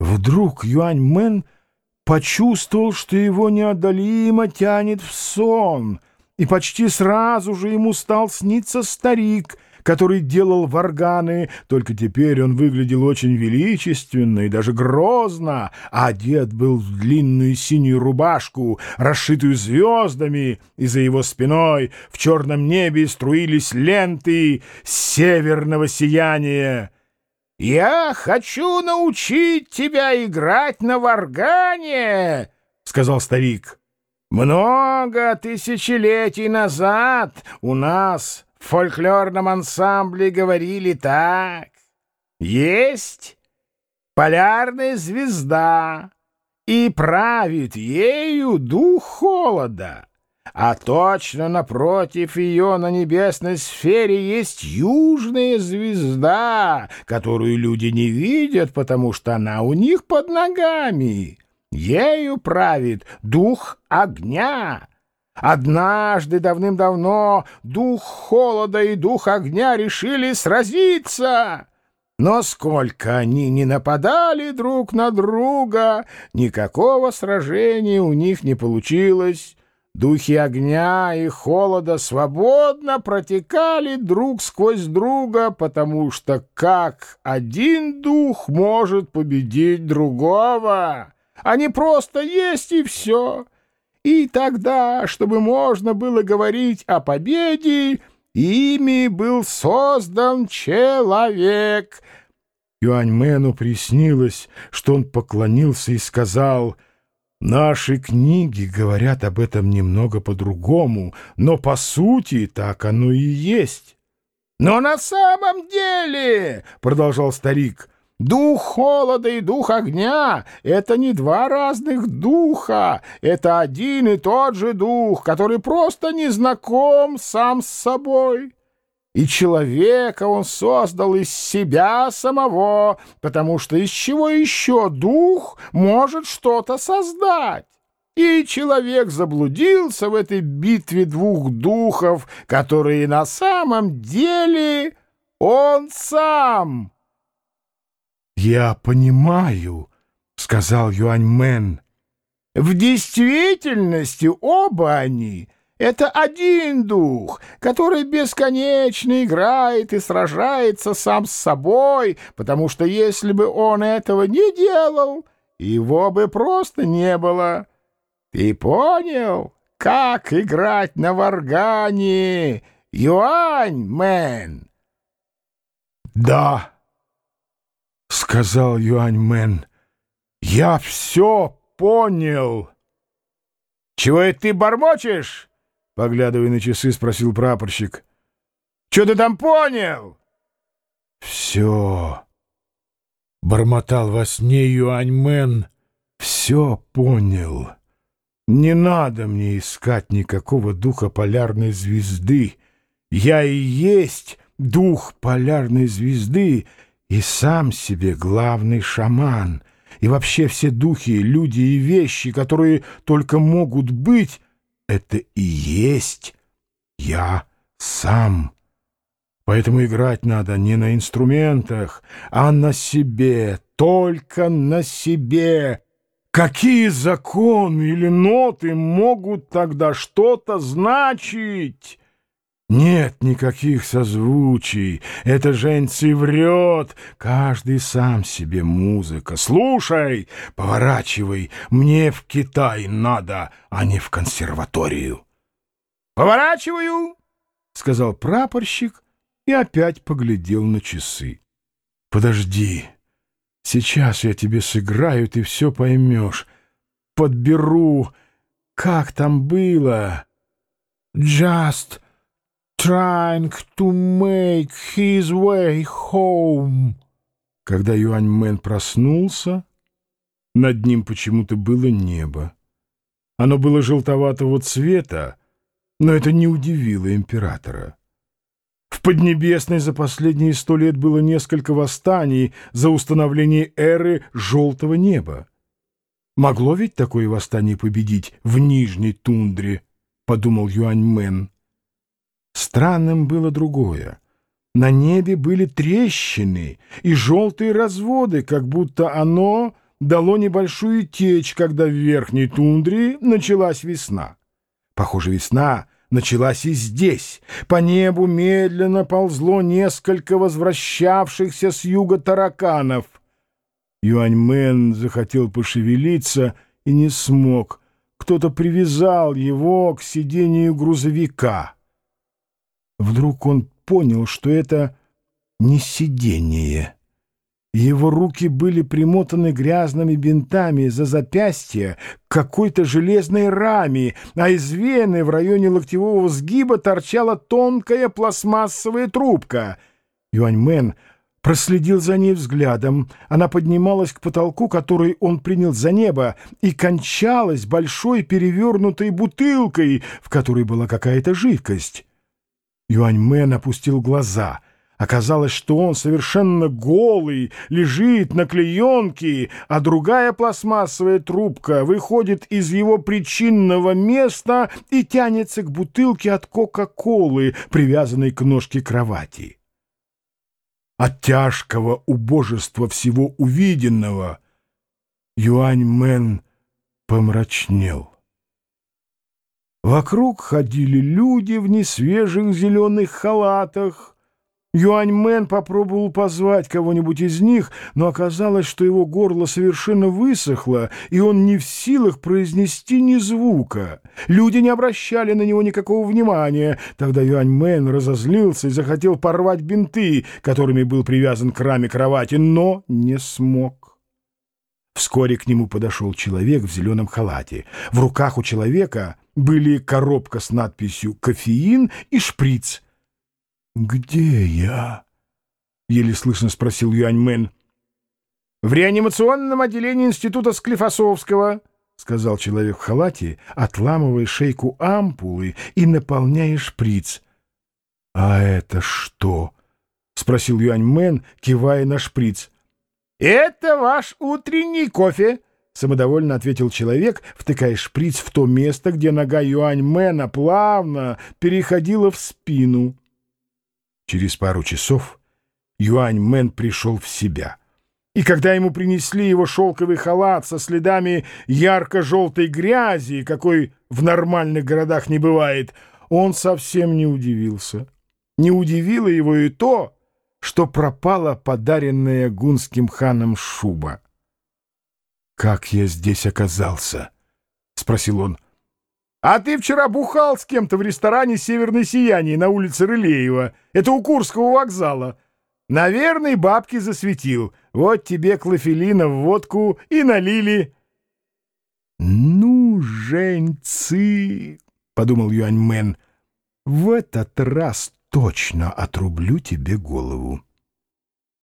Вдруг Юань-Мэн почувствовал, что его неодолимо тянет в сон, и почти сразу же ему стал сниться старик, который делал варганы, только теперь он выглядел очень величественно и даже грозно, а одет был в длинную синюю рубашку, расшитую звездами, и за его спиной в черном небе струились ленты северного сияния. «Я хочу научить тебя играть на варгане», — сказал старик. «Много тысячелетий назад у нас в фольклорном ансамбле говорили так. Есть полярная звезда, и правит ею дух холода а точно напротив ее на небесной сфере есть южная звезда, которую люди не видят, потому что она у них под ногами. Ею правит дух огня. Однажды давным-давно дух холода и дух огня решили сразиться. Но сколько они не нападали друг на друга, никакого сражения у них не получилось. Духи огня и холода свободно протекали друг сквозь друга, потому что как один дух может победить другого? Они просто есть и все. И тогда, чтобы можно было говорить о победе, ими был создан человек. Юаньмену приснилось, что он поклонился и сказал — Наши книги говорят об этом немного по-другому, но по сути так оно и есть. «Но на самом деле, — продолжал старик, — дух холода и дух огня — это не два разных духа, это один и тот же дух, который просто не знаком сам с собой». И человека он создал из себя самого, потому что из чего еще дух может что-то создать? И человек заблудился в этой битве двух духов, которые на самом деле он сам. — Я понимаю, — сказал Юаньмен. — В действительности оба они — это один дух, который бесконечно играет и сражается сам с собой, потому что если бы он этого не делал, его бы просто не было. Ты понял, как играть на варгане, Юань-мен? — Да, — сказал Юань-мен, — я все понял. — Чего это ты бормочешь? Поглядывая на часы, спросил прапорщик. «Что ты там понял?» «Все!» — бормотал во сне Юаньмен. «Все понял. Не надо мне искать никакого духа полярной звезды. Я и есть дух полярной звезды и сам себе главный шаман. И вообще все духи, люди и вещи, которые только могут быть, это и есть я сам. Поэтому играть надо не на инструментах, а на себе, только на себе. Какие законы или ноты могут тогда что-то значить? Нет никаких созвучий, это женцы врет, каждый сам себе музыка. Слушай, поворачивай, мне в Китай надо, а не в консерваторию. «Поворачиваю!» — сказал прапорщик и опять поглядел на часы. «Подожди, сейчас я тебе сыграю, ты все поймешь. Подберу, как там было. Just trying to make his way home. Когда Юаньмен проснулся, над ним почему-то было небо. Оно было желтоватого цвета, но это не удивило императора. В Поднебесной за последние сто лет было несколько восстаний за установление эры желтого неба. Могло ведь такое восстание победить в Нижней тундре, — подумал Юаньмен. Странным было другое. На небе были трещины и желтые разводы, как будто оно дало небольшую течь, когда в верхней тундре началась весна. Похоже, весна началась и здесь. По небу медленно ползло несколько возвращавшихся с юга тараканов. Юаньмен захотел пошевелиться и не смог. Кто-то привязал его к сидению грузовика. Вдруг он понял, что это не сидение. Его руки были примотаны грязными бинтами за запястье к какой-то железной раме, а из вены в районе локтевого сгиба торчала тонкая пластмассовая трубка. Юаньмен проследил за ней взглядом. Она поднималась к потолку, который он принял за небо, и кончалась большой перевернутой бутылкой, в которой была какая-то жидкость. Юаньмен опустил глаза — Оказалось, что он совершенно голый, лежит на клеенке, а другая пластмассовая трубка выходит из его причинного места и тянется к бутылке от Кока-Колы, привязанной к ножке кровати. От тяжкого убожества всего увиденного Юань Мэн помрачнел. Вокруг ходили люди в несвежих зеленых халатах, Юаньмен попробовал позвать кого-нибудь из них, но оказалось, что его горло совершенно высохло, и он не в силах произнести ни звука. Люди не обращали на него никакого внимания. Тогда Юаньмен разозлился и захотел порвать бинты, которыми был привязан к раме кровати, но не смог. Вскоре к нему подошел человек в зеленом халате. В руках у человека были коробка с надписью «Кофеин» и шприц — «Где я?» — еле слышно спросил Юаньмен. «В реанимационном отделении института Склифосовского», — сказал человек в халате, отламывая шейку ампулы и наполняя шприц. «А это что?» — спросил Юаньмен, кивая на шприц. «Это ваш утренний кофе», — самодовольно ответил человек, втыкая шприц в то место, где нога Юаньмена плавно переходила в спину. Через пару часов Юань Мэн пришел в себя. И когда ему принесли его шелковый халат со следами ярко-желтой грязи, какой в нормальных городах не бывает, он совсем не удивился. Не удивило его и то, что пропала подаренная гунским ханом шуба. «Как я здесь оказался?» — спросил он. А ты вчера бухал с кем-то в ресторане «Северное сияние» на улице Рылеева. Это у Курского вокзала. Наверное, бабки засветил. Вот тебе клофелина в водку и налили. «Ну, женьцы!» — подумал Юаньмен. «В этот раз точно отрублю тебе голову».